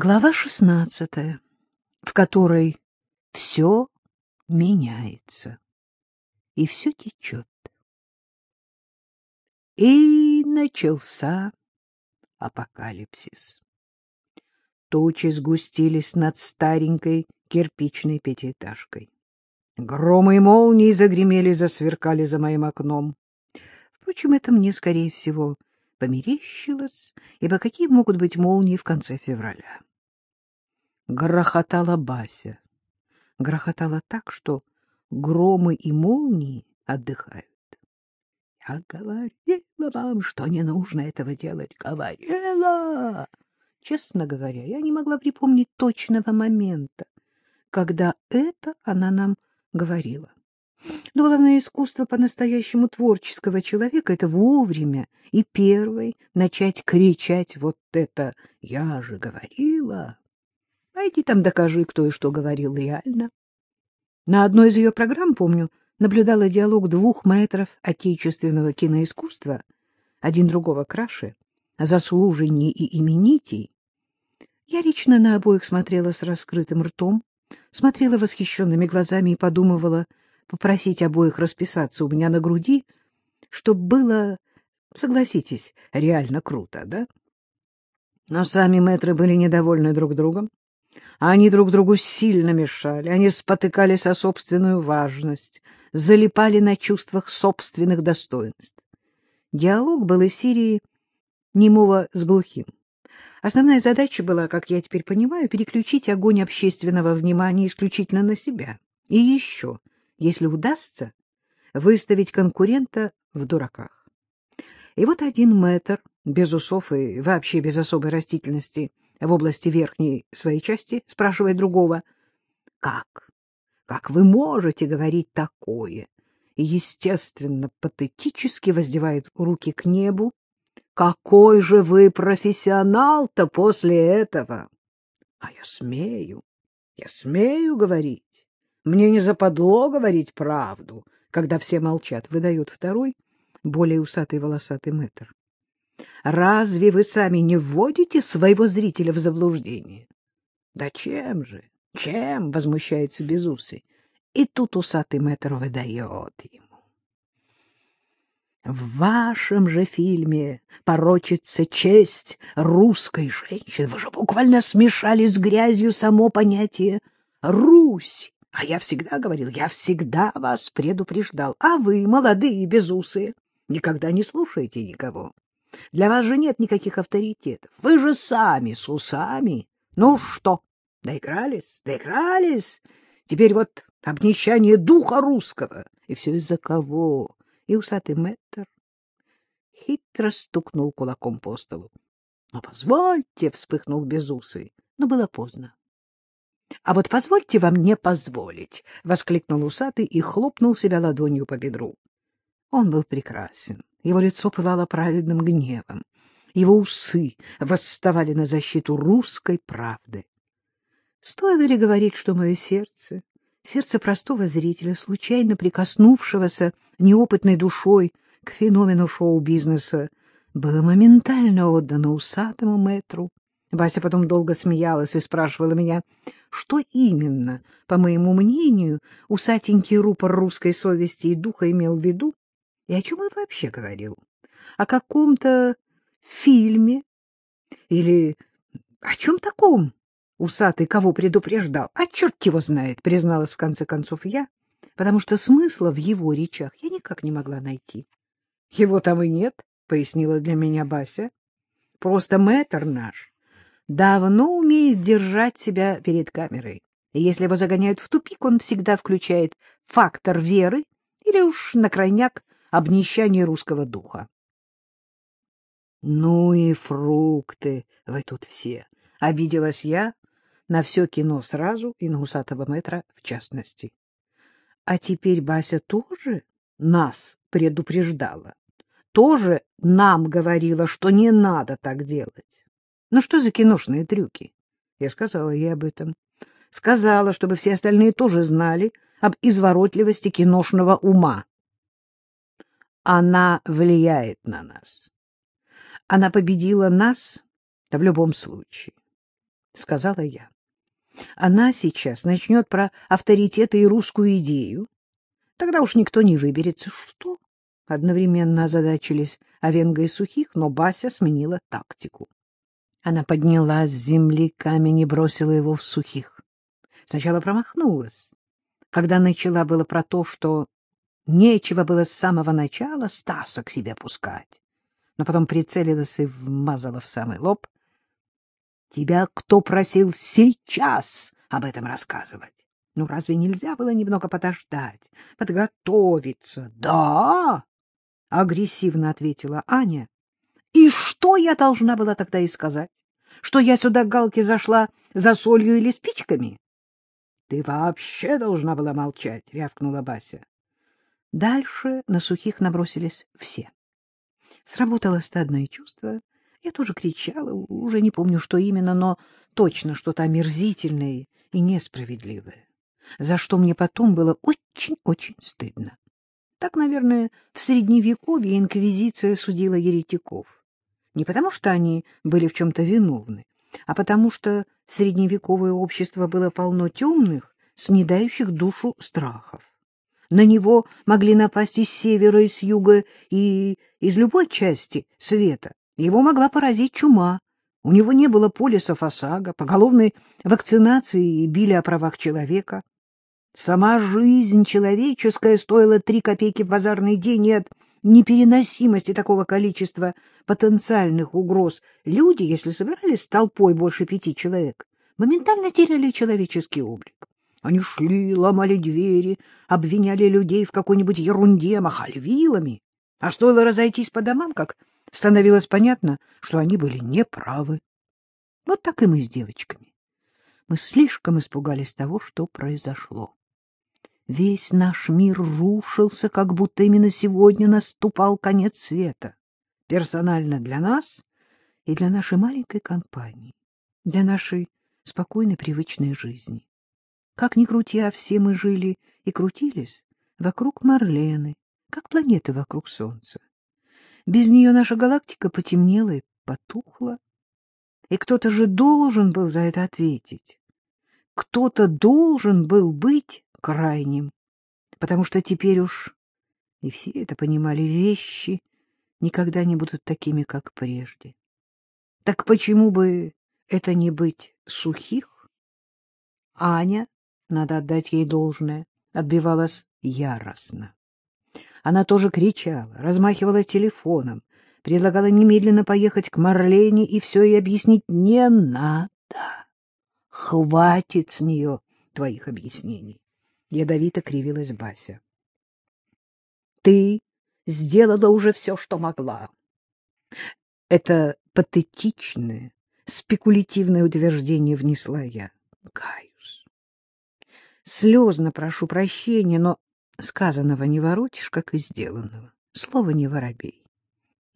Глава шестнадцатая, в которой все меняется и все течет. И начался апокалипсис. Тучи сгустились над старенькой кирпичной пятиэтажкой. Громы и молнии загремели, засверкали за моим окном. Впрочем, это мне, скорее всего, померещилось, ибо какие могут быть молнии в конце февраля? Грохотала Бася. Грохотала так, что громы и молнии отдыхают. Я говорила вам, что не нужно этого делать. Говорила! Честно говоря, я не могла припомнить точного момента, когда это она нам говорила. Но главное искусство по-настоящему творческого человека — это вовремя и первой начать кричать вот это «Я же говорила!» Пойди там докажи, кто и что говорил реально. На одной из ее программ, помню, наблюдала диалог двух мэтров отечественного киноискусства, один другого краше, заслуженней и именитей. Я лично на обоих смотрела с раскрытым ртом, смотрела восхищенными глазами и подумывала попросить обоих расписаться у меня на груди, чтобы было, согласитесь, реально круто, да? Но сами мэтры были недовольны друг другом. Они друг другу сильно мешали, они спотыкались о собственную важность, залипали на чувствах собственных достоинств. Диалог был из серии немого с глухим. Основная задача была, как я теперь понимаю, переключить огонь общественного внимания исключительно на себя. И еще, если удастся, выставить конкурента в дураках. И вот один мэтр, без усов и вообще без особой растительности, в области верхней своей части, спрашивает другого, «Как? Как вы можете говорить такое?» И, естественно, патетически воздевает руки к небу, какой же вы профессионал-то после этого? А я смею, я смею говорить. Мне не западло говорить правду, когда все молчат, выдает второй, более усатый волосатый мэтр. Разве вы сами не вводите своего зрителя в заблуждение? Да чем же, чем, возмущается Безусый. И тут усатый мэтр выдает ему. В вашем же фильме порочится честь русской женщины. Вы же буквально смешали с грязью само понятие «Русь». А я всегда говорил, я всегда вас предупреждал. А вы, молодые безусые, никогда не слушаете никого. Для вас же нет никаких авторитетов. Вы же сами с усами. Ну что, доигрались? Доигрались? Теперь вот обнищание духа русского. И все из-за кого? и усатый мэтр хитро стукнул кулаком по столу. — Ну, позвольте, — вспыхнул безусый, но было поздно. — А вот позвольте вам не позволить, — воскликнул усатый и хлопнул себя ладонью по бедру. Он был прекрасен, его лицо пылало праведным гневом, его усы восставали на защиту русской правды. Стоило ли говорить, что мое сердце Сердце простого зрителя, случайно прикоснувшегося неопытной душой к феномену шоу-бизнеса, было моментально отдано усатому мэтру. Вася потом долго смеялась и спрашивала меня, что именно, по моему мнению, усатенький рупор русской совести и духа имел в виду, и о чем он вообще говорил? О каком-то фильме? Или о чем таком? Усатый кого предупреждал? А черт его знает, призналась в конце концов я, потому что смысла в его речах я никак не могла найти. — Его там и нет, — пояснила для меня Бася. — Просто мэтр наш давно умеет держать себя перед камерой. И если его загоняют в тупик, он всегда включает фактор веры или уж на крайняк обнищание русского духа. — Ну и фрукты вы тут все! — обиделась я, на все кино сразу и на усатого метра в частности. А теперь Бася тоже нас предупреждала, тоже нам говорила, что не надо так делать. Ну что за киношные трюки? Я сказала ей об этом. Сказала, чтобы все остальные тоже знали об изворотливости киношного ума. Она влияет на нас. Она победила нас в любом случае. сказала я. Она сейчас начнет про авторитеты и русскую идею. Тогда уж никто не выберется. Что? Одновременно озадачились Овенга и Сухих, но Бася сменила тактику. Она подняла с земли камень и бросила его в Сухих. Сначала промахнулась, когда начала было про то, что нечего было с самого начала Стаса к себе пускать, но потом прицелилась и вмазала в самый лоб. — Тебя кто просил сейчас об этом рассказывать? Ну, разве нельзя было немного подождать, подготовиться? — Да, — агрессивно ответила Аня. — И что я должна была тогда и сказать? Что я сюда к Галке зашла за солью или спичками? — Ты вообще должна была молчать, — рявкнула Бася. Дальше на сухих набросились все. Сработало стадное чувство. Я тоже кричала, уже не помню, что именно, но точно что-то омерзительное и несправедливое, за что мне потом было очень-очень стыдно. Так, наверное, в Средневековье инквизиция судила еретиков. Не потому, что они были в чем-то виновны, а потому что средневековое общество было полно темных, снедающих душу страхов. На него могли напасть из севера, и с юга и из любой части света. Его могла поразить чума. У него не было полисов ОСАГО, поголовной вакцинации и били о правах человека. Сама жизнь человеческая стоила три копейки в базарный день, и от непереносимости такого количества потенциальных угроз люди, если собирались толпой больше пяти человек, моментально теряли человеческий облик. Они шли, ломали двери, обвиняли людей в какой-нибудь ерунде, махали вилами. А стоило разойтись по домам, как становилось понятно, что они были неправы. Вот так и мы с девочками. Мы слишком испугались того, что произошло. Весь наш мир рушился, как будто именно сегодня наступал конец света. Персонально для нас и для нашей маленькой компании, для нашей спокойной привычной жизни. Как ни крути, а все мы жили и крутились вокруг Марлены, как планеты вокруг Солнца. Без нее наша галактика потемнела и потухла. И кто-то же должен был за это ответить. Кто-то должен был быть крайним, потому что теперь уж, и все это понимали, вещи никогда не будут такими, как прежде. Так почему бы это не быть сухих? Аня надо отдать ей должное, отбивалась яростно. Она тоже кричала, размахивала телефоном, предлагала немедленно поехать к Марлене и все ей объяснить не надо. Хватит с нее твоих объяснений. Ядовито кривилась Бася. Ты сделала уже все, что могла. Это патетичное, спекулятивное утверждение внесла я. Кай, Слезно прошу прощения, но сказанного не воротишь, как и сделанного. Слово не воробей.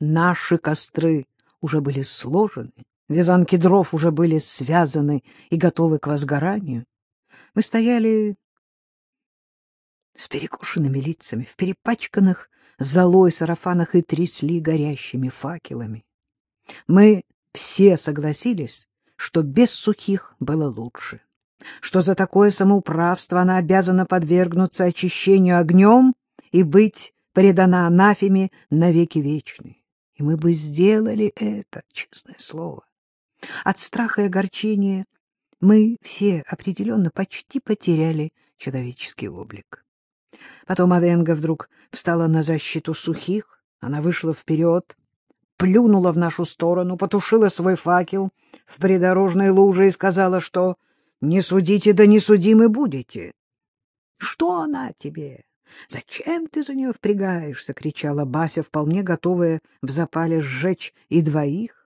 Наши костры уже были сложены, вязанки дров уже были связаны и готовы к возгоранию. Мы стояли с перекошенными лицами, в перепачканных золой сарафанах и трясли горящими факелами. Мы все согласились, что без сухих было лучше что за такое самоуправство она обязана подвергнуться очищению огнем и быть предана анафеме навеки вечной. И мы бы сделали это, честное слово. От страха и огорчения мы все определенно почти потеряли человеческий облик. Потом Авенга вдруг встала на защиту сухих, она вышла вперед, плюнула в нашу сторону, потушила свой факел в придорожной луже и сказала, что не судите, да не судимы будете. — Что она тебе? Зачем ты за нее впрягаешься? — кричала Бася, вполне готовая в запале сжечь и двоих,